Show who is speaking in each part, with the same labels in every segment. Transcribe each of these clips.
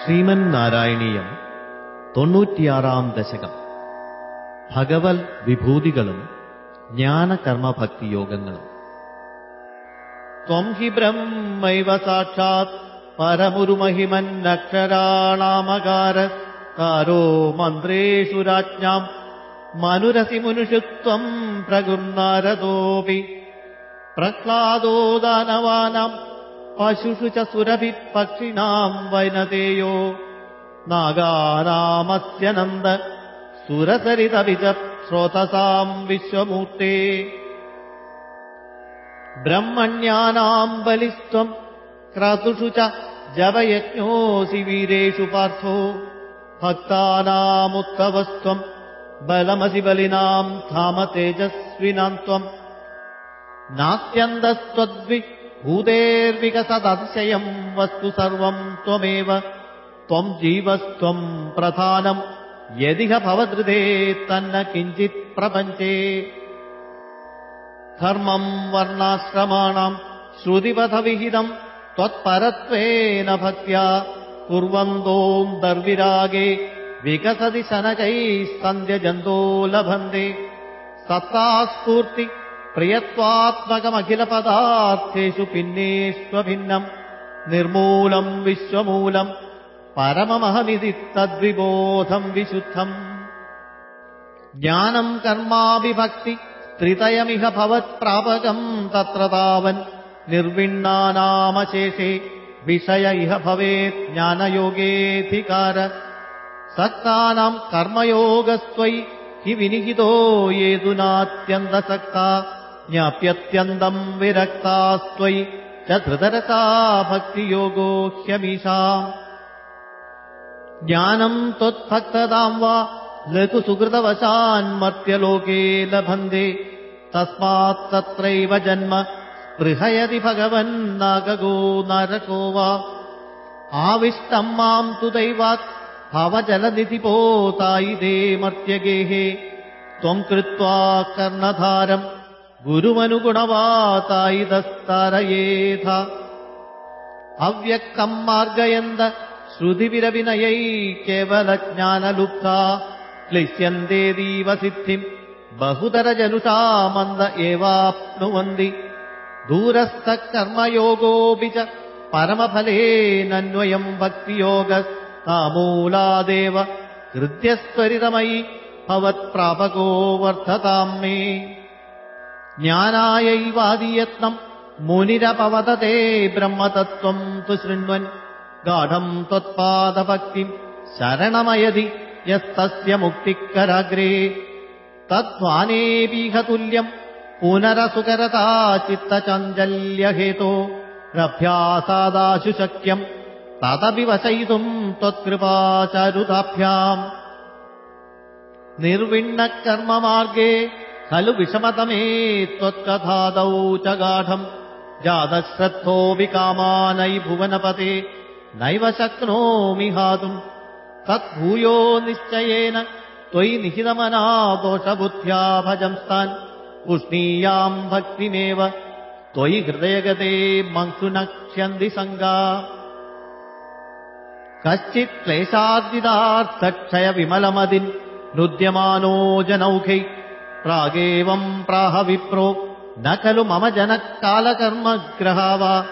Speaker 1: ശ്രീമന്നാരായണീയം തൊണ്ണൂറ്റിയാറാം ദശകം ഭഗവത് വിഭൂതികളും ജ്ഞാനകർമ്മഭക്തിയോഗങ്ങളും ത്വം ഹി ബ്രഹ്മൈവ സാക്ഷാത് പരമുരുമഹിമന്നക്ഷരാണാമകാര കാരോ മന്ത്രേഷു രാജ്ഞാം മനുരസി മുനുഷുത്വം പ്രഗുർനാരദോപി പ്രഹ്ലാദോ ദാനവാനാം पशुषु च सुरभिः पक्षिणाम् वैनतेयो नागानामस्य नन्द सुरसरितभि च श्रोतसाम् विश्वमूर्ते। ब्रह्मण्यानाम् बलिस्त्वम् क्रतुषु च जवयज्ञोऽसि वीरेषु पार्थो। भक्तानामुत्तवस्त्वम् बलमसि बलिनाम् धाम तेजस्विनाम् त्वम् नात्यन्तस्त्वद्वि भूतेर्विकसदतिशयम् वस्तु सर्वम् त्वमेव। त्वम् जीवस्त्वम् प्रधानम् यदिह भवदृते तन्न किञ्चित् प्रपञ्चे। धर्मम् वर्णाश्रमाणाम् श्रुतिपथविहितम् त्वत्परत्वेन भक्त्या कुर्वन्तोऽन्तर्विरागे विकसति शनकैः सन्ध्यजन्तो लभन्ते। सत्तास्फूर्ति प्रियत्वात्मकमखिलपदार्थेषु भिन्नेष्वभिन्नम् निर्मूलम् विश्वमूलम् परममहमिति तद्विबोधम् विशुद्धम्। ज्ञानम् कर्माभिभक्ति त्रितयमिह भवत्प्रापकम् तत्र तावन्। निर्विण्णानामशेषे विषय इह भवेत् ज्ञानयोगेऽधिकार। सक्तानाम् कर्मयोगस्त्वयि हि विनिहितो येतुनात्यन्तसक्ता ज्ञाप्यत्यन्तम् विरक्तास्त्वयि च धृतरसा भक्तियोगो ह्यमीषा ज्ञानम् त्वत्भक्तताम् वा लघुसुकृतवशान्मर्त्यलोके लभन्ते। तस्मात् तत्रैव जन्म स्पृहयति भगवन्नागगो नरको वा। आविष्टम् माम् तु दैवात् भवजलनिधिपोतायिते मर्त्यगेः। त्वम् कृत्वा कर्णधारम् गुरुमनुगुणवातायितस्तारयेथ अव्यक्तम् मार्गयन्त श्रुतिविरविनयै केवलज्ञानलुप्ता क्लिश्यन्तेदीव सिद्धिम् बहुतरजनुषा मन्द एवाप्नुवन्ति। दूरस्थः कर्मयोगोऽपि च परमफलेनन्वयम् भक्तियोगस्तामूलादेव हृद्यस्त्वरितमयि भवत्प्रापको वर्धताम् मे। ज्ञानायैवादियत्नम् मुनिरपवदते ब्रह्मतत्त्वम् तु शृण्वन् गाढम् त्वत्पादभक्तिम् शरणमयदि यस्तस्य मुक्तिकराग्रे। तद्ध्वानेऽपीह तुल्यम् पुनरसुकरता रभ्यासादाशु शक्यम् तदपि वशयितुम् त्वत्कृपाचारुताभ्याम् निर्विण्णकर्ममार्गे खलु विषमतमे त्वत्कथादौ च गाढम् जातश्रद्धोऽपि कामानै भुवनपते नैव शक्नोमि हातुम् तद्भूयो निश्चयेन त्वयि निहितमना दोषबुद्ध्या भजंस्तान् उष्णीयाम् भक्तिमेव त्वयि हृदयगते मङ्सुनक्ष्यन्ति सङ्गा। कश्चित् क्लेशाद्विदार्थक्षयविमलमदिन् नुद्यमानो जनौघै। प्रागेवम् प्राह विप्रो। न खलु मम जनः कालकर्मग्रहा वा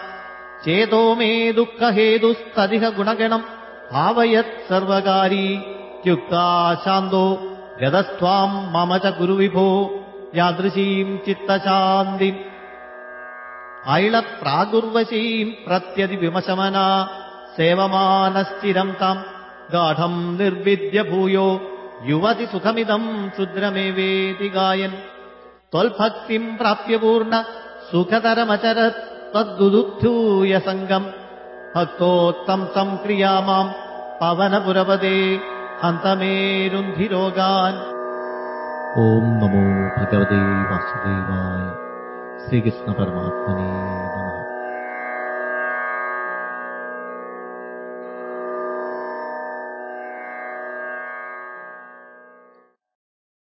Speaker 1: चेतो मे दुःखहेतुस्तदिह गुणगणम् भावयत् सर्वकारी। त्युक्ता शान्तो गतस्त्वाम् मम च गुरुविभो यादृशीम् चित्तशान्तिम्। ऐळप्रागुर्वशीम् प्रत्यतिविमशमना सेवमानश्चिरम् ताम्। गाढम् निर्विद्य भूयो युवति सुखमिदम् क्षुद्रमेवेति गायन्। त्वल्भक्तिम् प्राप्य पूर्ण सुखतरमचरत् त्वद्दुदुद्धूय सङ्गम् भक्तोत्तम् क्रिया माम् पवनपुरपदे हन्तमेरुन्धिरोगान्। ॐ नमो भगवते वासुदेवाय। श्रीकृष्णपरमात्मने